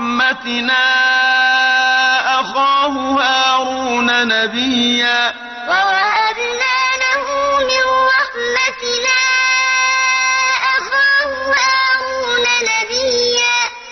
رحمتنا أخاه هارون نبيا.